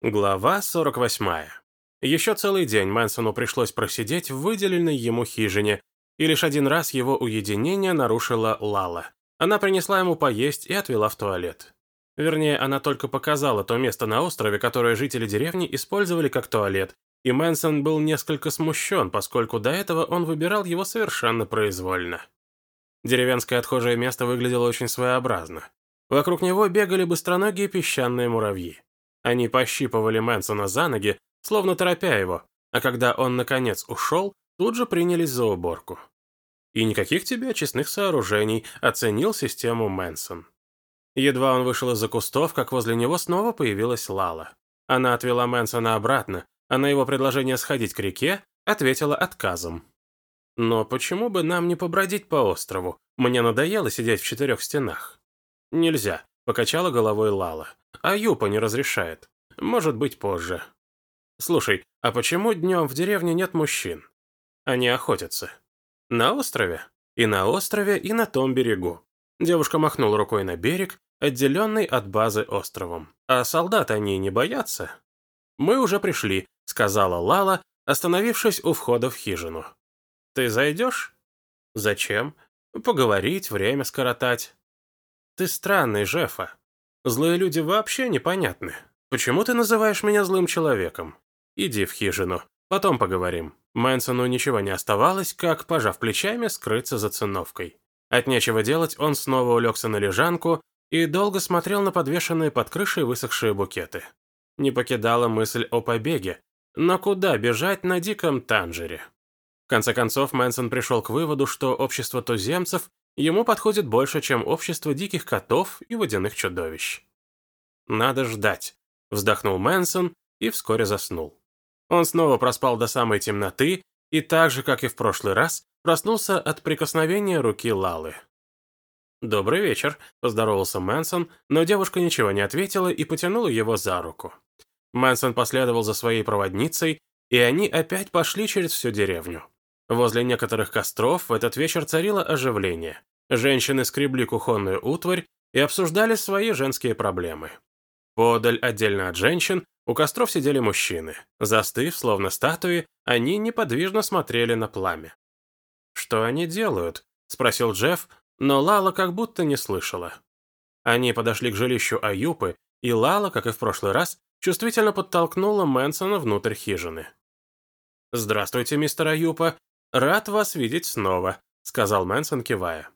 Глава 48. Еще целый день Мэнсону пришлось просидеть в выделенной ему хижине, и лишь один раз его уединение нарушила Лала. Она принесла ему поесть и отвела в туалет. Вернее, она только показала то место на острове, которое жители деревни использовали как туалет, и Мэнсон был несколько смущен, поскольку до этого он выбирал его совершенно произвольно. Деревенское отхожее место выглядело очень своеобразно. Вокруг него бегали быстроногие песчаные муравьи. Они пощипывали Мэнсона за ноги, словно торопя его, а когда он, наконец, ушел, тут же принялись за уборку. И никаких тебе очистных сооружений, оценил систему Мэнсон. Едва он вышел из-за кустов, как возле него снова появилась Лала. Она отвела Мэнсона обратно, а на его предложение сходить к реке ответила отказом. «Но почему бы нам не побродить по острову? Мне надоело сидеть в четырех стенах». «Нельзя», — покачала головой Лала. «А Юпа не разрешает. Может быть, позже». «Слушай, а почему днем в деревне нет мужчин?» «Они охотятся». «На острове?» «И на острове, и на том берегу». Девушка махнула рукой на берег, отделенный от базы островом. «А солдат они не боятся?» «Мы уже пришли», — сказала Лала, остановившись у входа в хижину. «Ты зайдешь?» «Зачем?» «Поговорить, время скоротать». «Ты странный, Жефа. Злые люди вообще непонятны. Почему ты называешь меня злым человеком? Иди в хижину, потом поговорим». Мэнсону ничего не оставалось, как, пожав плечами, скрыться за циновкой. От нечего делать он снова улегся на лежанку и долго смотрел на подвешенные под крышей высохшие букеты. Не покидала мысль о побеге, но куда бежать на диком танжере? В конце концов, Мэнсон пришел к выводу, что общество туземцев ему подходит больше, чем общество диких котов и водяных чудовищ. «Надо ждать», — вздохнул Мэнсон и вскоре заснул. Он снова проспал до самой темноты и так же, как и в прошлый раз, проснулся от прикосновения руки Лалы. «Добрый вечер», — поздоровался Мэнсон, но девушка ничего не ответила и потянула его за руку. Мэнсон последовал за своей проводницей, и они опять пошли через всю деревню. Возле некоторых костров в этот вечер царило оживление. Женщины скребли кухонную утварь и обсуждали свои женские проблемы. Подаль отдельно от женщин у костров сидели мужчины. Застыв, словно статуи, они неподвижно смотрели на пламя. «Что они делают?» — спросил Джефф, но Лала как будто не слышала. Они подошли к жилищу Аюпы, и Лала, как и в прошлый раз, чувствительно подтолкнула Мэнсона внутрь хижины. «Здравствуйте, мистер Аюпа. Рад вас видеть снова», — сказал Мэнсон, кивая.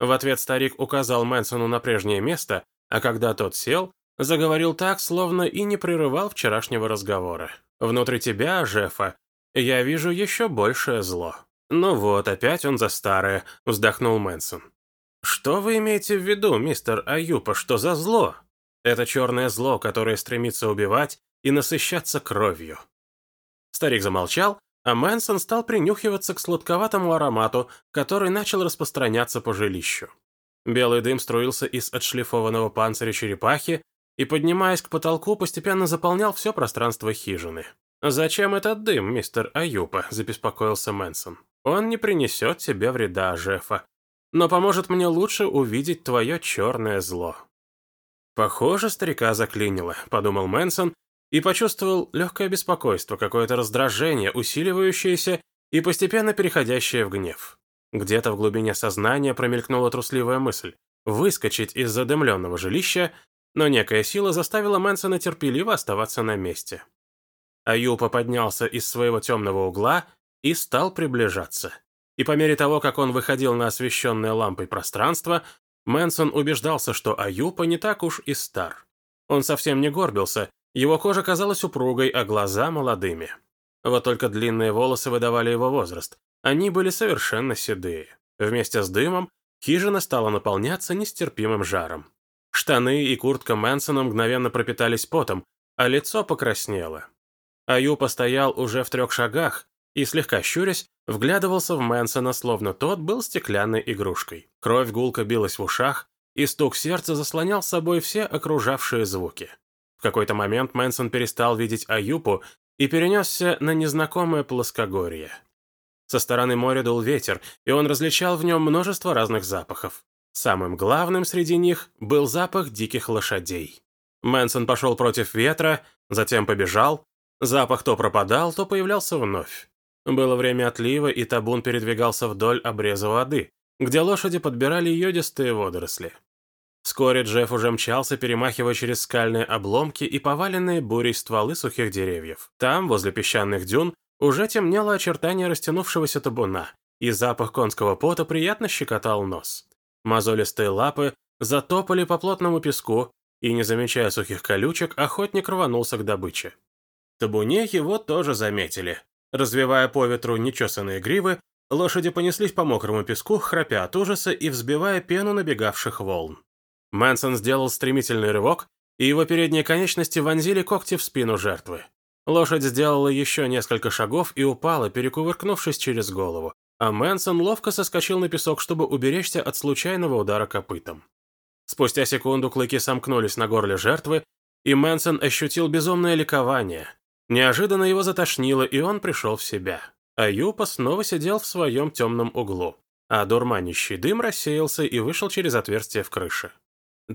В ответ старик указал Мэнсону на прежнее место, а когда тот сел, заговорил так, словно и не прерывал вчерашнего разговора. «Внутри тебя, Жефа, я вижу еще большее зло». «Ну вот, опять он за старое», — вздохнул Мэнсон. «Что вы имеете в виду, мистер Аюпа, что за зло?» «Это черное зло, которое стремится убивать и насыщаться кровью». Старик замолчал, а Мэнсон стал принюхиваться к сладковатому аромату, который начал распространяться по жилищу. Белый дым струился из отшлифованного панциря черепахи и, поднимаясь к потолку, постепенно заполнял все пространство хижины. «Зачем этот дым, мистер Аюпа?» – забеспокоился Мэнсон. Он не принесет тебе вреда, Жефа, но поможет мне лучше увидеть твое черное зло». «Похоже, старика заклинило», — подумал Мэнсон и почувствовал легкое беспокойство, какое-то раздражение, усиливающееся и постепенно переходящее в гнев. Где-то в глубине сознания промелькнула трусливая мысль — выскочить из задымленного жилища, но некая сила заставила Мэнсона терпеливо оставаться на месте. Аюпа поднялся из своего темного угла и стал приближаться. И по мере того, как он выходил на освещенное лампой пространство, Мэнсон убеждался, что Аюпа не так уж и стар. Он совсем не горбился, его кожа казалась упругой, а глаза молодыми. Вот только длинные волосы выдавали его возраст. Они были совершенно седые. Вместе с дымом хижина стала наполняться нестерпимым жаром. Штаны и куртка Мэнсона мгновенно пропитались потом, а лицо покраснело. Аюпа стоял уже в трех шагах, и, слегка щурясь, вглядывался в Мэнсона, словно тот был стеклянной игрушкой. Кровь гулко билась в ушах, и стук сердца заслонял собой все окружавшие звуки. В какой-то момент Мэнсон перестал видеть Аюпу и перенесся на незнакомое плоскогорье. Со стороны моря дул ветер, и он различал в нем множество разных запахов. Самым главным среди них был запах диких лошадей. Мэнсон пошел против ветра, затем побежал. Запах то пропадал, то появлялся вновь. Было время отлива, и табун передвигался вдоль обреза воды, где лошади подбирали йодистые водоросли. Вскоре Джефф уже мчался, перемахивая через скальные обломки и поваленные бурей стволы сухих деревьев. Там, возле песчаных дюн, уже темнело очертание растянувшегося табуна, и запах конского пота приятно щекотал нос. Мозолистые лапы затопали по плотному песку, и, не замечая сухих колючек, охотник рванулся к добыче. Табуне его тоже заметили. Развивая по ветру нечесанные гривы, лошади понеслись по мокрому песку, храпя от ужаса и взбивая пену набегавших волн. Мэнсон сделал стремительный рывок, и его передние конечности вонзили когти в спину жертвы. Лошадь сделала еще несколько шагов и упала, перекувыркнувшись через голову, а Мэнсон ловко соскочил на песок, чтобы уберечься от случайного удара копытом. Спустя секунду клыки сомкнулись на горле жертвы, и Мэнсон ощутил безумное ликование. Неожиданно его затошнило, и он пришел в себя. А Юпа снова сидел в своем темном углу, а дурманящий дым рассеялся и вышел через отверстие в крыше.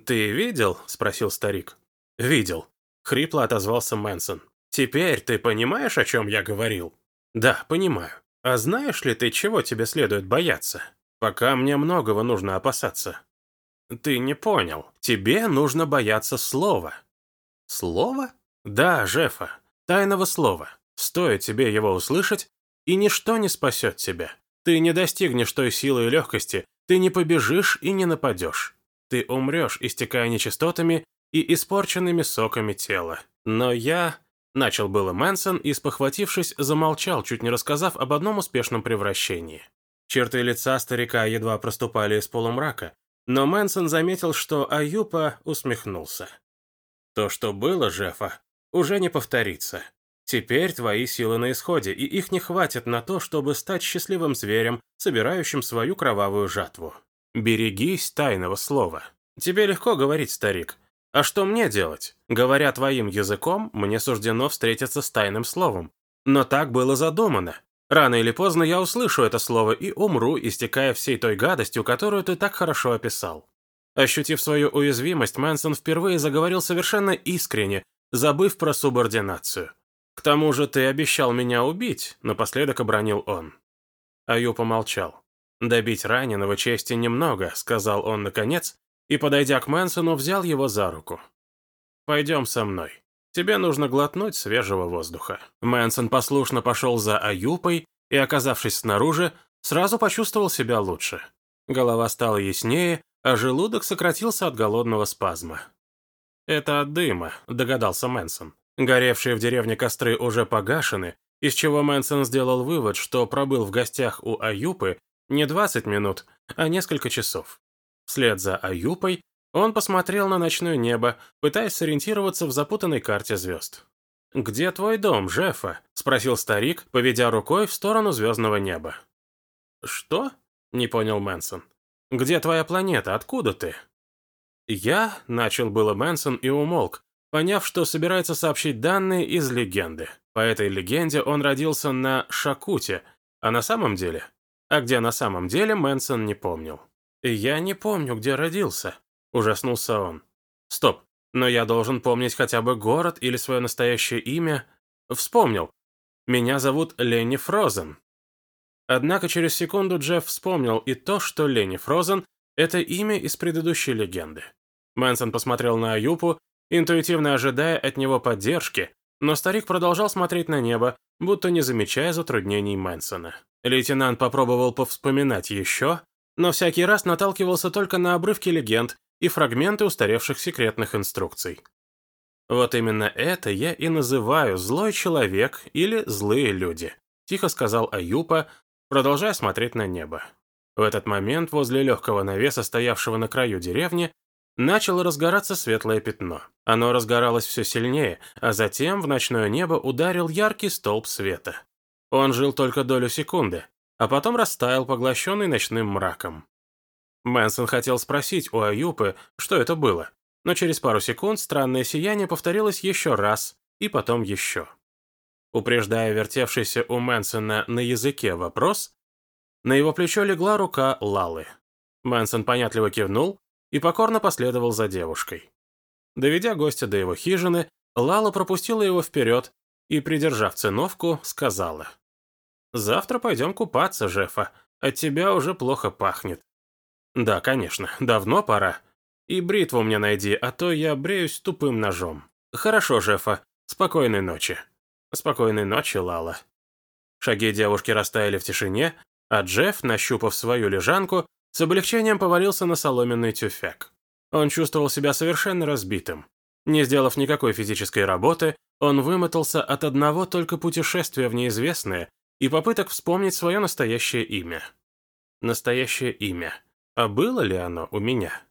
«Ты видел?» – спросил старик. «Видел», – хрипло отозвался Мэнсон. «Теперь ты понимаешь, о чем я говорил?» «Да, понимаю. А знаешь ли ты, чего тебе следует бояться? Пока мне многого нужно опасаться». «Ты не понял. Тебе нужно бояться слова». «Слова?» «Да, Жефа. Тайного слова. Стоит тебе его услышать, и ничто не спасет тебя. Ты не достигнешь той силы и легкости, ты не побежишь и не нападешь. Ты умрешь, истекая нечистотами и испорченными соками тела. Но я... Начал было Мэнсон и, спохватившись, замолчал, чуть не рассказав об одном успешном превращении. Черты лица старика едва проступали из полумрака, но Мэнсон заметил, что Аюпа усмехнулся. «То, что было, Жефа, уже не повторится. Теперь твои силы на исходе, и их не хватит на то, чтобы стать счастливым зверем, собирающим свою кровавую жатву. Берегись тайного слова. Тебе легко говорить, старик. А что мне делать? Говоря твоим языком, мне суждено встретиться с тайным словом. Но так было задумано. Рано или поздно я услышу это слово и умру, истекая всей той гадостью, которую ты так хорошо описал. Ощутив свою уязвимость, Мэнсон впервые заговорил совершенно искренне, забыв про субординацию. «К тому же ты обещал меня убить», — напоследок обронил он. Аю помолчал. «Добить раненого чести немного», — сказал он наконец, и, подойдя к Мэнсону, взял его за руку. «Пойдем со мной. Тебе нужно глотнуть свежего воздуха». Мэнсон послушно пошел за Аюпой и, оказавшись снаружи, сразу почувствовал себя лучше. Голова стала яснее, а желудок сократился от голодного спазма. «Это от дыма», — догадался Мэнсон. Горевшие в деревне костры уже погашены, из чего Мэнсон сделал вывод, что пробыл в гостях у Аюпы не 20 минут, а несколько часов. Вслед за Аюпой он посмотрел на ночное небо, пытаясь сориентироваться в запутанной карте звезд. «Где твой дом, Жефа?» — спросил старик, поведя рукой в сторону звездного неба. «Что?» — не понял Мэнсон. «Где твоя планета? Откуда ты?» «Я», — начал было Мэнсон и умолк, поняв, что собирается сообщить данные из легенды. По этой легенде он родился на Шакуте, а на самом деле... А где на самом деле, Мэнсон не помнил. «Я не помню, где родился», — ужаснулся он. «Стоп, но я должен помнить хотя бы город или свое настоящее имя. Вспомнил. Меня зовут Ленни Фрозен». Однако через секунду Джефф вспомнил и то, что Ленни Фрозен — это имя из предыдущей легенды. Мэнсон посмотрел на Аюпу, интуитивно ожидая от него поддержки, но старик продолжал смотреть на небо, будто не замечая затруднений Мэнсона. Лейтенант попробовал повспоминать еще, но всякий раз наталкивался только на обрывки легенд и фрагменты устаревших секретных инструкций. «Вот именно это я и называю злой человек или злые люди», тихо сказал Аюпа, продолжая смотреть на небо. В этот момент возле легкого навеса, стоявшего на краю деревни, начало разгораться светлое пятно. Оно разгоралось все сильнее, а затем в ночное небо ударил яркий столб света. Он жил только долю секунды, а потом растаял, поглощенный ночным мраком. Мэнсон хотел спросить у Аюпы, что это было, но через пару секунд странное сияние повторилось еще раз и потом еще. Упреждая вертевшийся у Мэнсона на языке вопрос, на его плечо легла рука Лалы. Мэнсон понятливо кивнул и покорно последовал за девушкой. Доведя гостя до его хижины, Лала пропустила его вперед и, придержав циновку, сказала. «Завтра пойдем купаться, Жефа. От тебя уже плохо пахнет». «Да, конечно, давно пора. И бритву мне найди, а то я бреюсь тупым ножом». «Хорошо, Жефа. Спокойной ночи». «Спокойной ночи, Лала». Шаги девушки растаяли в тишине, а Джефф, нащупав свою лежанку, с облегчением повалился на соломенный тюфяк. Он чувствовал себя совершенно разбитым. Не сделав никакой физической работы, он вымотался от одного только путешествия в неизвестное и попыток вспомнить свое настоящее имя. Настоящее имя. А было ли оно у меня?